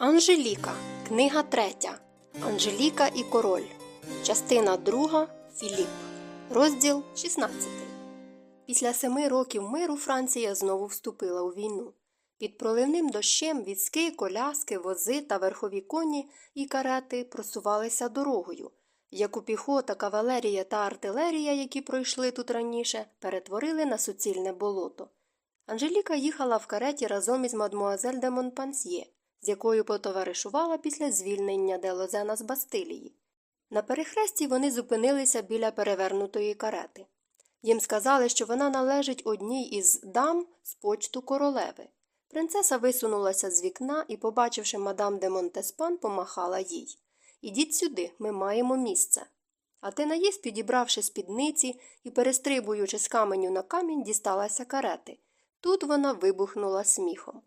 Анжеліка. Книга третя. Анжеліка і король. Частина друга. Філіп. Розділ 16. Після семи років миру Франція знову вступила у війну. Під проливним дощем візки, коляски, вози та верхові коні і карети просувалися дорогою, яку піхота, кавалерія та артилерія, які пройшли тут раніше, перетворили на суцільне болото. Анжеліка їхала в кареті разом із мадмуазель де Монпансьє, з якою потоваришувала після звільнення Делозена з Бастилії. На перехресті вони зупинилися біля перевернутої карети. Їм сказали, що вона належить одній із дам з почту королеви. Принцеса висунулася з вікна і, побачивши мадам де Монтеспан, помахала їй. Ідіть сюди, ми маємо місце. А Тенаїс, підібравши спідниці і перестрибуючи з каменю на камінь, дісталася карети. Тут вона вибухнула сміхом.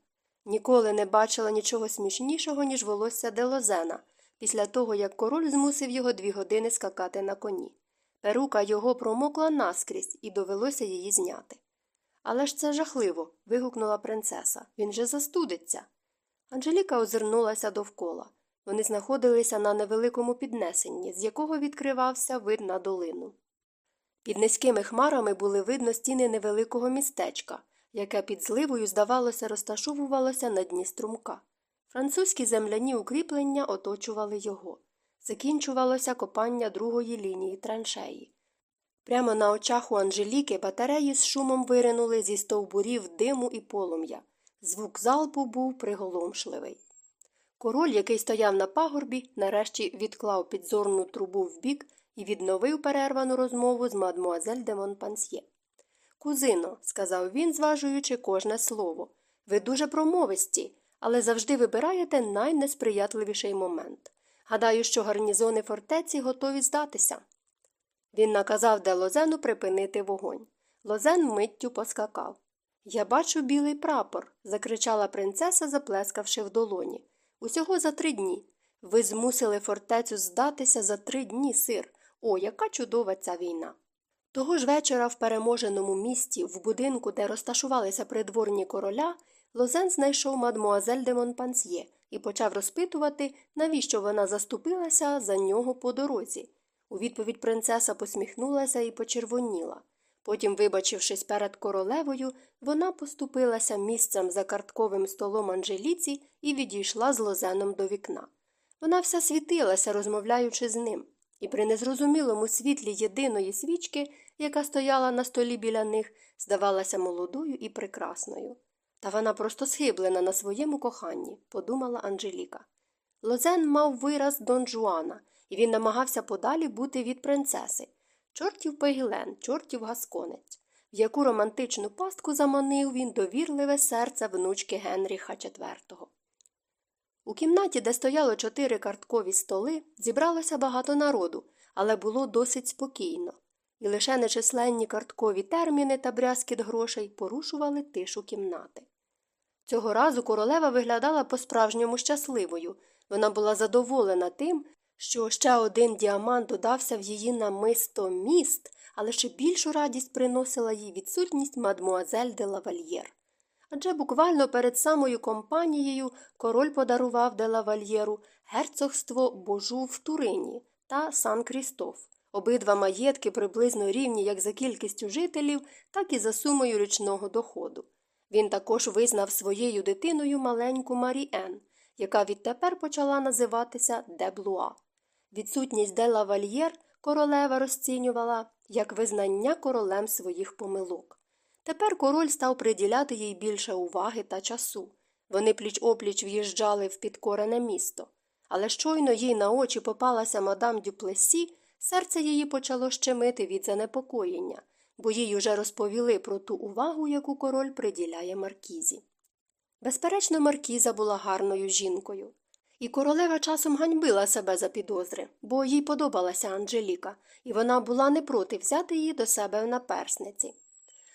Ніколи не бачила нічого смішнішого, ніж волосся Делозена, після того, як король змусив його дві години скакати на коні. Перука його промокла наскрізь і довелося її зняти. Але ж це жахливо. вигукнула принцеса. Він же застудиться. Анжеліка озирнулася довкола. Вони знаходилися на невеликому піднесенні, з якого відкривався вид на долину. Під низькими хмарами були видно стіни невеликого містечка, яке під зливою, здавалося, розташовувалося на дні струмка. Французькі земляні укріплення оточували його. Закінчувалося копання другої лінії траншеї. Прямо на очах у Анжеліки батареї з шумом виринули зі стовбурів диму і полум'я. Звук залпу був приголомшливий. Король, який стояв на пагорбі, нарешті відклав підзорну трубу вбік і відновив перервану розмову з мадмуазель де Монпансьє. Кузино, сказав він, зважуючи кожне слово, ви дуже промовисті, але завжди вибираєте найнесприятливіший момент. Гадаю, що гарнізони фортеці готові здатися. Він наказав де Лозену припинити вогонь. Лозен миттю поскакав. Я бачу білий прапор, закричала принцеса, заплескавши в долоні. Усього за три дні. Ви змусили фортецю здатися за три дні, сир. О, яка чудова ця війна. Того ж вечора в переможеному місті, в будинку, де розташувалися придворні короля, Лозен знайшов мадмуазель де Монпансьє і почав розпитувати, навіщо вона заступилася за нього по дорозі. У відповідь принцеса посміхнулася і почервоніла. Потім, вибачившись перед королевою, вона поступилася місцем за картковим столом Анжеліці і відійшла з лозеном до вікна. Вона вся світилася, розмовляючи з ним, і при незрозумілому світлі єдиної свічки, яка стояла на столі біля них, здавалася молодою і прекрасною. Та вона просто схиблена на своєму коханні, подумала Анжеліка. Лозен мав вираз Дон Жуана, і він намагався подалі бути від принцеси. Чортів пегілен, чортів гасконець, в яку романтичну пастку заманив він довірливе серце внучки Генріха IV. У кімнаті, де стояло чотири карткові столи, зібралося багато народу, але було досить спокійно, і лише нечисленні карткові терміни та брязкіт грошей порушували тишу кімнати. Цього разу королева виглядала по справжньому щасливою. Вона була задоволена тим, що ще один діамант додався в її намисто міст, але ще більшу радість приносила їй відсутність мадмуазель де лавальєр. Адже буквально перед самою компанією король подарував де лавальєру герцогство божу в Турині та Сан Крістоф. Обидва маєтки приблизно рівні як за кількістю жителів, так і за сумою річного доходу. Він також визнав своєю дитиною маленьку Маріен, яка відтепер почала називатися Деблуа. Відсутність де лавальєр королева розцінювала як визнання королем своїх помилок. Тепер король став приділяти їй більше уваги та часу. Вони пліч опліч в'їжджали в підкорене місто. Але щойно їй на очі попалася мадам Дюплесі, серце її почало щемити від занепокоєння, бо їй уже розповіли про ту увагу, яку король приділяє Маркізі. Безперечно, Маркіза була гарною жінкою. І королева часом ганьбила себе за підозри, бо їй подобалася Анжеліка, і вона була не проти взяти її до себе в наперсниці.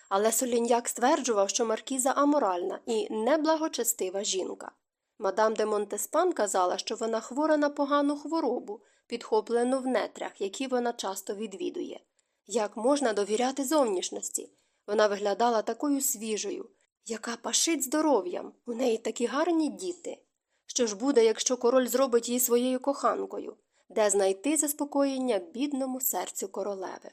Але Соліньяк стверджував, що Маркіза аморальна і неблагочестива жінка. Мадам де Монтеспан казала, що вона хвора на погану хворобу, підхоплену в нетрях, які вона часто відвідує. Як можна довіряти зовнішності? Вона виглядала такою свіжою, яка пашить здоров'ям, у неї такі гарні діти. Що ж буде, якщо король зробить її своєю коханкою, де знайти заспокоєння бідному серцю королеви?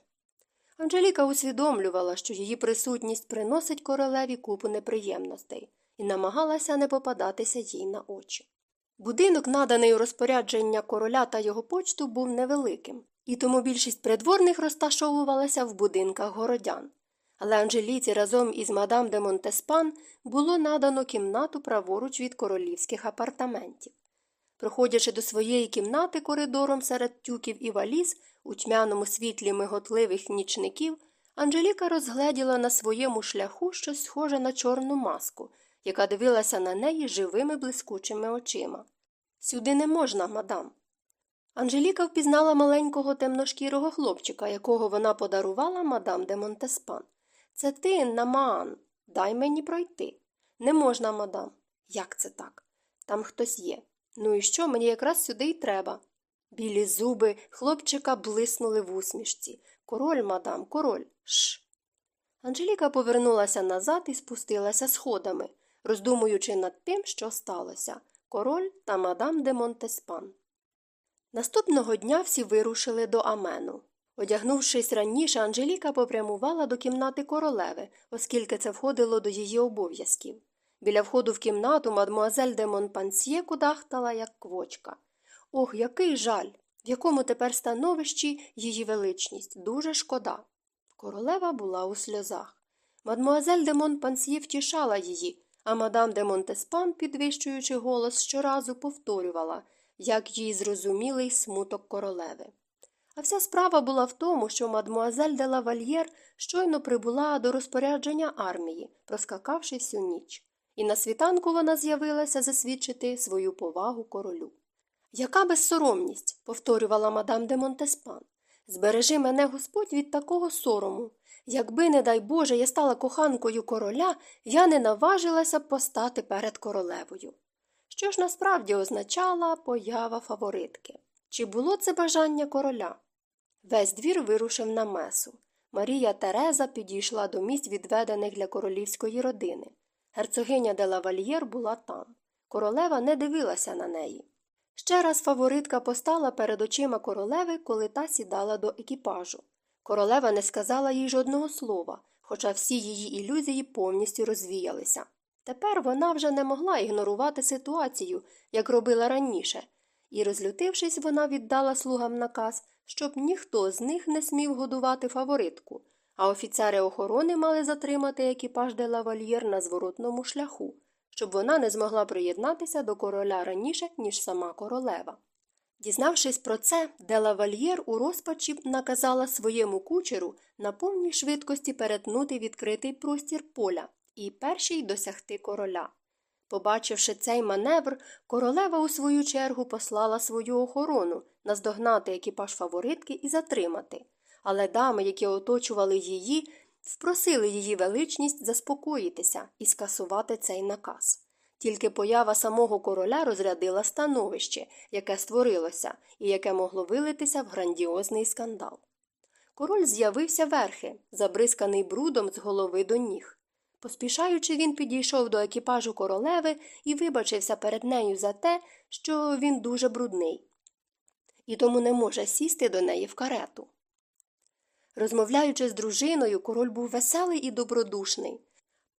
Анжеліка усвідомлювала, що її присутність приносить королеві купу неприємностей, і намагалася не попадатися їй на очі. Будинок, наданий у розпорядження короля та його почту, був невеликим, і тому більшість придворних розташовувалася в будинках городян. Але Анжеліці разом із мадам де Монтеспан було надано кімнату праворуч від королівських апартаментів. Проходячи до своєї кімнати коридором серед тюків і валіз, у тьмяному світлі миготливих нічників, Анжеліка розгледіла на своєму шляху щось схоже на чорну маску, яка дивилася на неї живими блискучими очима. Сюди не можна, мадам. Анжеліка впізнала маленького темношкірого хлопчика, якого вона подарувала мадам де Монтеспан. Це ти, Намаан. Дай мені пройти. Не можна, мадам. Як це так? Там хтось є. Ну і що, мені якраз сюди й треба. Білі зуби хлопчика блиснули в усмішці. Король, мадам, король. Ш. Анжеліка повернулася назад і спустилася сходами, роздумуючи над тим, що сталося король та мадам де Монтеспан. Наступного дня всі вирушили до Амену. Одягнувшись раніше, Анжеліка попрямувала до кімнати королеви, оскільки це входило до її обов'язків. Біля входу в кімнату мадмуазель де Монпансьє кудахтала, як квочка. Ох, який жаль! В якому тепер становищі її величність дуже шкода. Королева була у сльозах. Мадмуазель де Монпансьє втішала її, а мадам де Монтеспан, підвищуючи голос, щоразу повторювала, як їй зрозумілий смуток королеви. А вся справа була в тому, що мадмуазель де лавальєр щойно прибула до розпорядження армії, проскакавши всю ніч, і на світанку вона з'явилася засвідчити свою повагу королю. Яка безсоромність, повторювала мадам де Монтеспан. Збережи мене Господь від такого сорому. Якби, не дай Боже, я стала коханкою короля, я не наважилася б постати перед королевою. Що ж насправді означала поява фаворитки? Чи було це бажання короля? Весь двір вирушив на месу. Марія Тереза підійшла до місць, відведених для королівської родини. Герцогиня де лавальєр була там. Королева не дивилася на неї. Ще раз фаворитка постала перед очима королеви, коли та сідала до екіпажу. Королева не сказала їй жодного слова, хоча всі її ілюзії повністю розвіялися. Тепер вона вже не могла ігнорувати ситуацію, як робила раніше, і, розлютившись, вона віддала слугам наказ, щоб ніхто з них не смів годувати фаворитку, а офіцери охорони мали затримати екіпаж де лавальєр на зворотному шляху, щоб вона не змогла приєднатися до короля раніше, ніж сама королева. Дізнавшись про це, де лавальєр у розпачі наказала своєму кучеру на повній швидкості перетнути відкритий простір поля і перший досягти короля. Побачивши цей маневр, королева у свою чергу послала свою охорону наздогнати екіпаж фаворитки і затримати. Але дами, які оточували її, впросили її величність заспокоїтися і скасувати цей наказ. Тільки поява самого короля розрядила становище, яке створилося і яке могло вилитися в грандіозний скандал. Король з'явився верхи, забризканий брудом з голови до ніг. Поспішаючи, він підійшов до екіпажу королеви і вибачився перед нею за те, що він дуже брудний, і тому не може сісти до неї в карету. Розмовляючи з дружиною, король був веселий і добродушний.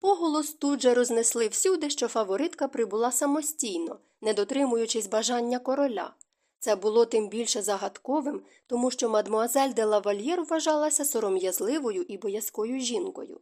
Поголос тут же рознесли всюди, що фаворитка прибула самостійно, не дотримуючись бажання короля. Це було тим більше загадковим, тому що мадмуазель де лавальєр вважалася сором'язливою і боязкою жінкою.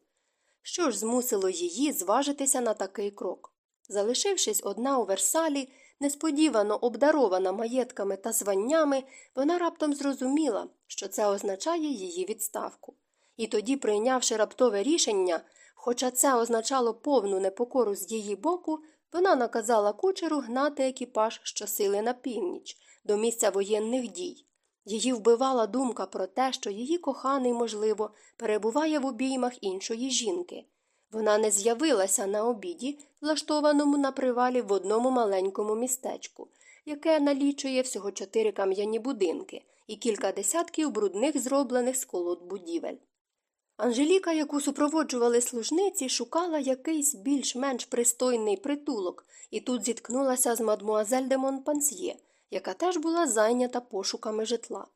Що ж змусило її зважитися на такий крок? Залишившись одна у Версалі, несподівано обдарована маєтками та званнями, вона раптом зрозуміла, що це означає її відставку. І тоді, прийнявши раптове рішення, хоча це означало повну непокору з її боку, вона наказала кучеру гнати екіпаж щосили на північ, до місця воєнних дій. Її вбивала думка про те, що її коханий, можливо, перебуває в обіймах іншої жінки. Вона не з'явилася на обіді, влаштованому на привалі в одному маленькому містечку, яке налічує всього чотири кам'яні будинки і кілька десятків брудних зроблених з колод будівель. Анжеліка, яку супроводжували служниці, шукала якийсь більш-менш пристойний притулок і тут зіткнулася з мадмуазель де Монпансьє, яка теж була зайнята пошуками житла.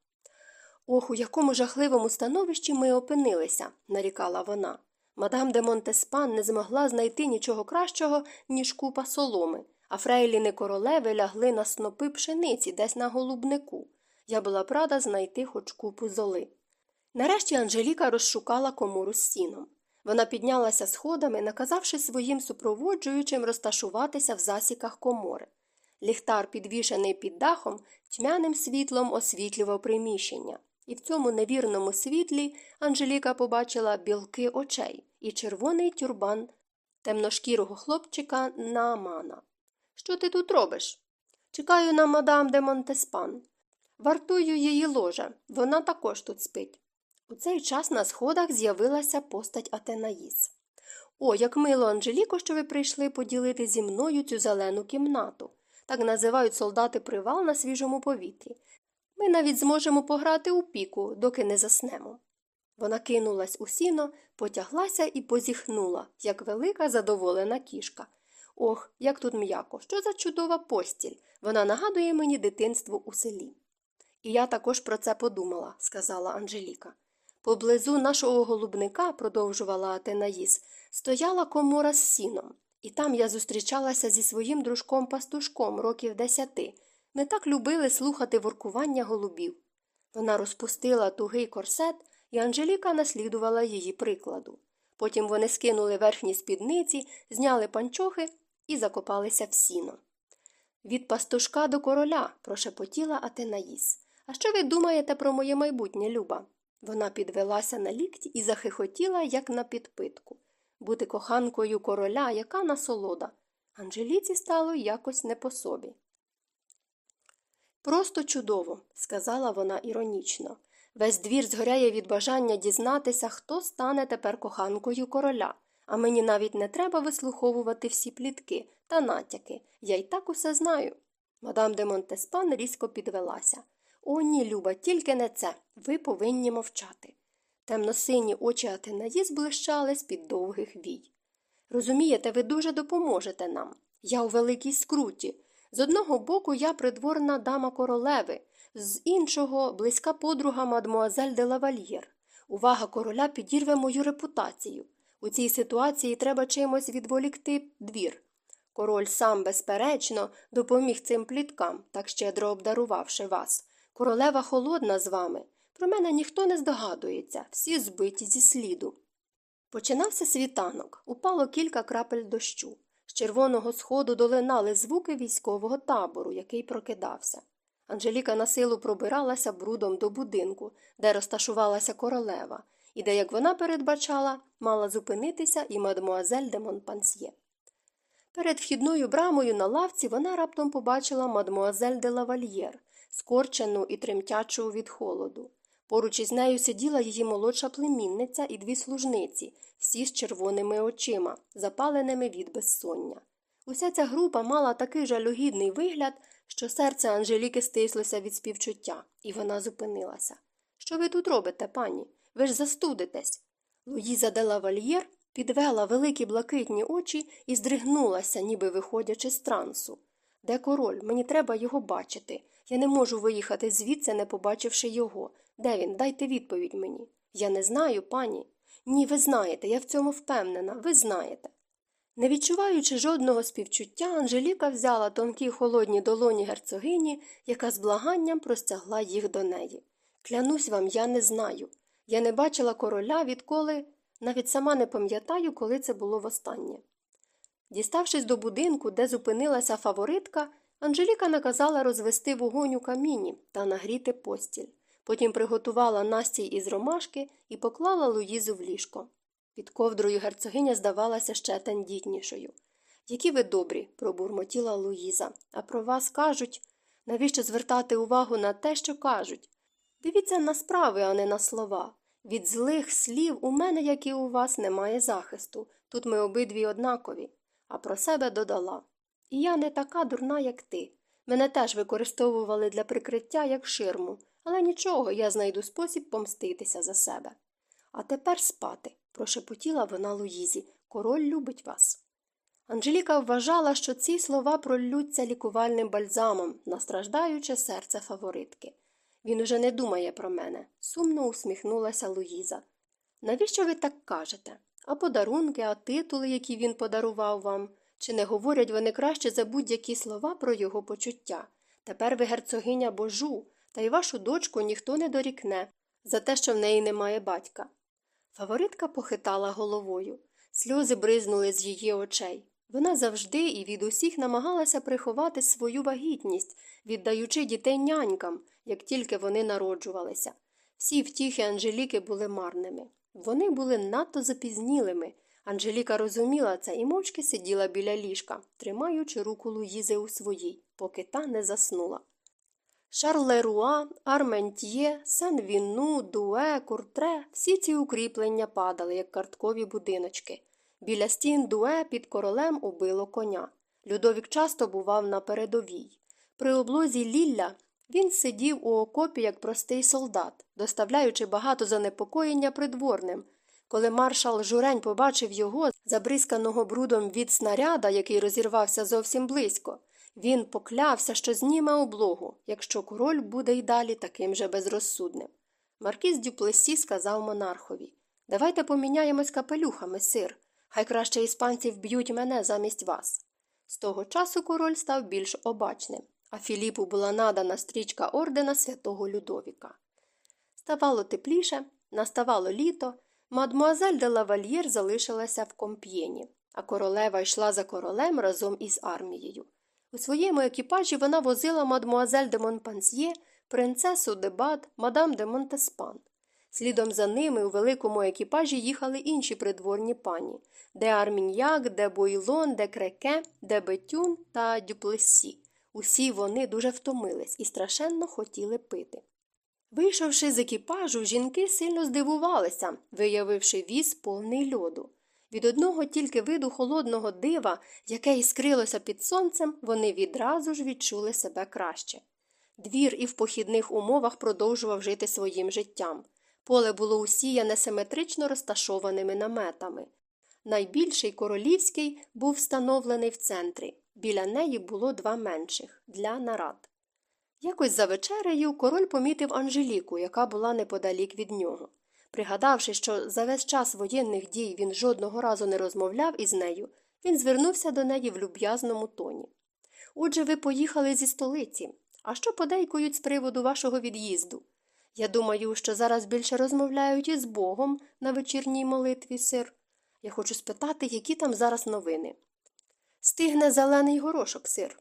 Ох, у якому жахливому становищі ми опинилися, нарікала вона. Мадам де Монтеспан не змогла знайти нічого кращого, ніж купа соломи, а фрейліни королеви лягли на снопи пшениці десь на голубнику. Я була б рада знайти хоч купу золи. Нарешті Анжеліка розшукала комору з сіном. Вона піднялася сходами, наказавши своїм супроводжуючим розташуватися в засіках комори. Ліхтар, підвішений під дахом, тьмяним світлом освітлював приміщення, і в цьому невірному світлі Анжеліка побачила білки очей і червоний тюрбан темношкірого хлопчика Наамана. Що ти тут робиш? Чекаю на мадам де Монтеспан. Вартую її ложа, вона також тут спить. У цей час на сходах з'явилася постать Атенаїс. О, як мило, Анжеліко, що ви прийшли поділити зі мною цю зелену кімнату. Так називають солдати привал на свіжому повітрі. Ми навіть зможемо пограти у піку, доки не заснемо. Вона кинулась у сіно, потяглася і позіхнула, як велика задоволена кішка. Ох, як тут м'яко, що за чудова постіль. Вона нагадує мені дитинство у селі. І я також про це подумала, сказала Анжеліка. Поблизу нашого голубника, продовжувала Атенаїс, стояла комора з сіном, і там я зустрічалася зі своїм дружком пастушком років десяти. Ми так любили слухати воркування голубів. Вона розпустила тугий корсет, і Анжеліка наслідувала її прикладу. Потім вони скинули верхні спідниці, зняли панчохи і закопалися в сіно. Від пастушка до короля, прошепотіла Атенаїс. А що ви думаєте про моє майбутнє, Люба? Вона підвелася на лікті і захихотіла, як на підпитку. Бути коханкою короля, яка насолода. Анжеліці стало якось не по собі. Просто чудово, сказала вона іронічно. Весь двір згоряє від бажання дізнатися, хто стане тепер коханкою короля, а мені навіть не треба вислуховувати всі плітки та натяки. Я й так усе знаю. Мадам де Монтеспан різко підвелася. О, ні, Люба, тільки не це. Ви повинні мовчати. Темно-сині очі Атенаїс блищали з під довгих вій. Розумієте, ви дуже допоможете нам. Я у великій скруті. З одного боку я придворна дама королеви, з іншого близька подруга мадмуазель де лавальєр. Увага короля підірве мою репутацію. У цій ситуації треба чимось відволікти двір. Король сам, безперечно, допоміг цим пліткам, так щедро обдарувавши вас. Королева холодна з вами. Про мене ніхто не здогадується, всі збиті зі сліду. Починався світанок, упало кілька крапель дощу. Червоного сходу долинали звуки військового табору, який прокидався. Анжеліка на силу пробиралася брудом до будинку, де розташувалася королева, і де, як вона передбачала, мала зупинитися і мадмуазель де Монпансьє. Перед вхідною брамою на лавці вона раптом побачила мадмуазель де лавальєр, скорчену і тремтячу від холоду. Поруч із нею сиділа її молодша племінниця і дві служниці, всі з червоними очима, запаленими від безсоння. Уся ця група мала такий жалюгідний вигляд, що серце Анжеліки стислося від співчуття, і вона зупинилася. Що ви тут робите, пані? Ви ж застудитесь. Луїза де лавальєр підвела великі блакитні очі і здригнулася, ніби виходячи з трансу. Де король? Мені треба його бачити. Я не можу виїхати звідси, не побачивши його. Де він? Дайте відповідь мені. Я не знаю, пані. Ні, ви знаєте, я в цьому впевнена, ви знаєте. Не відчуваючи жодного співчуття, Анжеліка взяла тонкі холодні долоні герцогині, яка з благанням простягла їх до неї. Клянусь вам, я не знаю. Я не бачила короля, відколи навіть сама не пам'ятаю, коли це було востаннє. Діставшись до будинку, де зупинилася фаворитка, Анжеліка наказала розвести вогонь у каміні та нагріти постіль. Потім приготувала настій із ромашки і поклала Луїзу в ліжко. Під ковдрою герцогиня здавалася ще тендітнішою. Які ви добрі, пробурмотіла Луїза, а про вас кажуть навіщо звертати увагу на те, що кажуть? Дивіться на справи, а не на слова. Від злих слів у мене, як і у вас, немає захисту. Тут ми обидві однакові, а про себе додала. І я не така дурна, як ти. Мене теж використовували для прикриття як ширму, але нічого, я знайду спосіб помститися за себе. А тепер спати, прошепотіла вона Луїзі. Король любить вас. Анжеліка вважала, що ці слова проллються лікувальним бальзамом на страждаюче серце фаворитки. Він уже не думає про мене, сумно усміхнулася Луїза. Навіщо ви так кажете? А подарунки, а титули, які він подарував вам? Чи не говорять вони краще за будь-які слова про його почуття? Тепер ви герцогиня божу, та й вашу дочку ніхто не дорікне за те, що в неї немає батька. Фаворитка похитала головою. Сльози бризнули з її очей. Вона завжди і від усіх намагалася приховати свою вагітність, віддаючи дітей нянькам, як тільки вони народжувалися. Всі втіхи Анжеліки були марними. Вони були надто запізнілими. Анжеліка розуміла це і мовчки сиділа біля ліжка, тримаючи руку Луїзи у своїй, поки та не заснула. Шарлеруа, Арментьє, Сен-Вінну, Дуе, Куртре всі ці укріплення падали, як карткові будиночки. Біля стін дуе під королем убило коня. Людовік часто бував на передовій. При облозі Лілля він сидів у окопі як простий солдат, доставляючи багато занепокоєння придворним. Коли маршал Журень побачив його, забризканого брудом від снаряда, який розірвався зовсім близько, він поклявся, що зніме облогу, якщо король буде й далі таким же безрозсудним. Маркіз Дюплесі сказав монархові Давайте поміняємось капелюхами, сир. Хай краще іспанці вб'ють мене замість вас. З того часу король став більш обачним, а Філіпу була надана стрічка ордена святого Людовіка. Ставало тепліше, наставало літо, мадмуазель де лавальєр залишилася в комп'єні, а королева йшла за королем разом із армією. У своєму екіпажі вона возила мадмуазель де Монпансьє, принцесу де Бат, мадам де Монтеспан. Слідом за ними у великому екіпажі їхали інші придворні пані де Арміньяк, де Бойлон, де Креке, де Бетюн та Дюплесі. Усі вони дуже втомились і страшенно хотіли пити. Вийшовши з екіпажу, жінки сильно здивувалися, виявивши віз повний льоду. Від одного тільки виду холодного дива, яке іскрилося під сонцем, вони відразу ж відчули себе краще. Двір і в похідних умовах продовжував жити своїм життям. Поле було усіяне симетрично розташованими наметами. Найбільший королівський був встановлений в центрі. Біля неї було два менших для нарад. Якось за вечерею король помітив Анжеліку, яка була неподалік від нього. Пригадавши, що за весь час воєнних дій він жодного разу не розмовляв із нею, він звернувся до неї в люб'язному тоні. Отже, ви поїхали зі столиці. А що подейкують з приводу вашого від'їзду? Я думаю, що зараз більше розмовляють із Богом на вечірній молитві, сир. Я хочу спитати, які там зараз новини. Стигне зелений горошок, сир.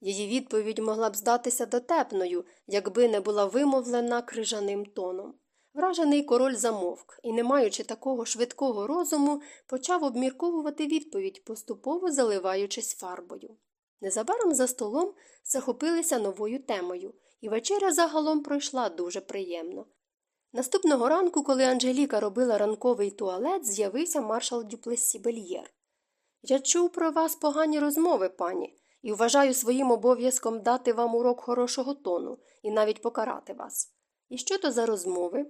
Її відповідь могла б здатися дотепною, якби не була вимовлена крижаним тоном. Вражений король замовк і, не маючи такого швидкого розуму, почав обмірковувати відповідь, поступово заливаючись фарбою. Незабаром за столом захопилися новою темою, і вечеря загалом пройшла дуже приємно. Наступного ранку, коли Анжеліка робила ранковий туалет, з'явився маршал Дюплесі Бельєр. Я чув про вас погані розмови, пані, і вважаю своїм обов'язком дати вам урок хорошого тону і навіть покарати вас. І що то за розмови?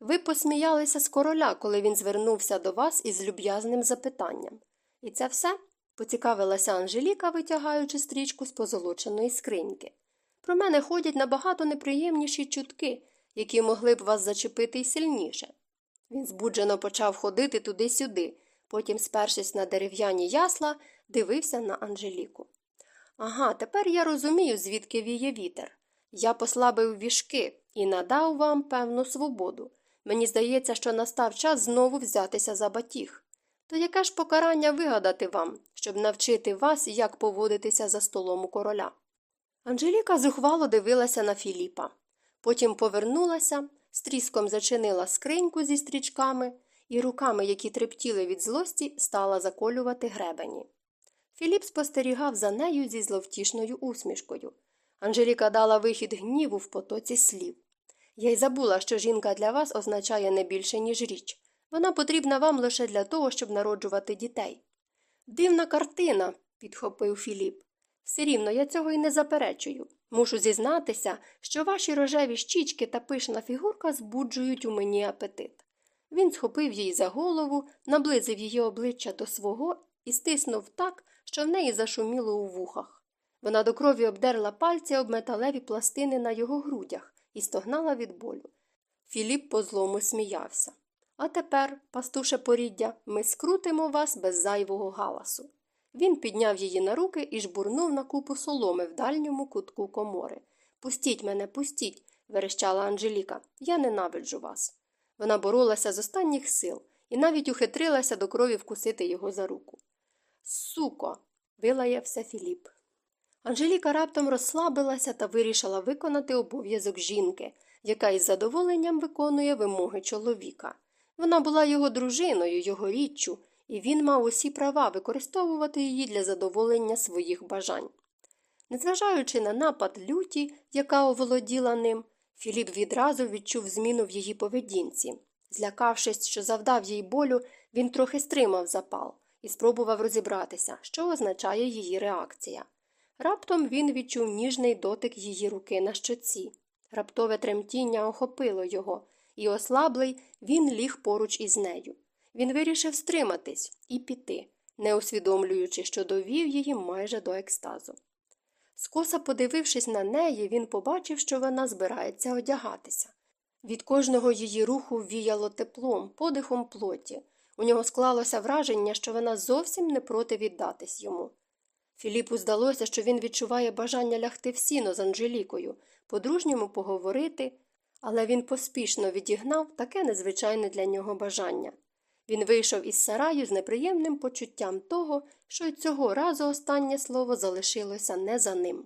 Ви посміялися з короля, коли він звернувся до вас із люб'язним запитанням. І це все? поцікавилася Анжеліка, витягаючи стрічку з позолоченої скриньки. Про мене ходять набагато неприємніші чутки, які могли б вас зачепити й сильніше. Він збуджено почав ходити туди-сюди, потім, спершись на дерев'яні ясла, дивився на Анжеліку. Ага, тепер я розумію, звідки віє вітер. Я послабив вішки і надав вам певну свободу. Мені здається, що настав час знову взятися за батіг. То яке ж покарання вигадати вам, щоб навчити вас, як поводитися за столом у короля? Анжеліка зухвало дивилася на Філіпа. Потім повернулася, з тріском зачинила скриньку зі стрічками і руками, які трептіли від злості, стала заколювати гребені. Філіп спостерігав за нею зі зловтішною усмішкою. Анжеліка дала вихід гніву в потоці слів. Я й забула, що жінка для вас означає не більше, ніж річ. Вона потрібна вам лише для того, щоб народжувати дітей. Дивна картина, підхопив Філіп. Все рівно я цього й не заперечую. Мушу зізнатися, що ваші рожеві щічки та пишна фігурка збуджують у мені апетит. Він схопив її за голову, наблизив її обличчя до свого і стиснув так, що в неї зашуміло у вухах. Вона до крові обдерла пальці об металеві пластини на його грудях і стогнала від болю. Філіп по злому сміявся. А тепер, пастуше поріддя, ми скрутимо вас без зайвого галасу. Він підняв її на руки і жбурнув на купу соломи в дальньому кутку комори. Пустіть мене, пустіть, верещала Анжеліка. Я ненавиджу вас. Вона боролася з останніх сил і навіть ухитрилася до крові вкусити його за руку. Суко. вилаявся Філіп. Анжеліка раптом розслабилася та вирішила виконати обов'язок жінки, яка із задоволенням виконує вимоги чоловіка. Вона була його дружиною, його річчю, і він мав усі права використовувати її для задоволення своїх бажань. Незважаючи на напад люті, яка оволоділа ним, Філіп відразу відчув зміну в її поведінці. Злякавшись, що завдав їй болю, він трохи стримав запал і спробував розібратися, що означає її реакція. Раптом він відчув ніжний дотик її руки на щоці. Раптове тремтіння охопило його, і, ослаблий, він ліг поруч із нею. Він вирішив стриматись і піти, не усвідомлюючи, що довів її майже до екстазу. Скоса подивившись на неї, він побачив, що вона збирається одягатися. Від кожного її руху віяло теплом, подихом плоті. У нього склалося враження, що вона зовсім не проти віддатись йому. Філіпу здалося, що він відчуває бажання лягти в сіно з Анжелікою, по-дружньому поговорити, але він поспішно відігнав таке незвичайне для нього бажання. Він вийшов із сараю з неприємним почуттям того, що й цього разу останнє слово залишилося не за ним.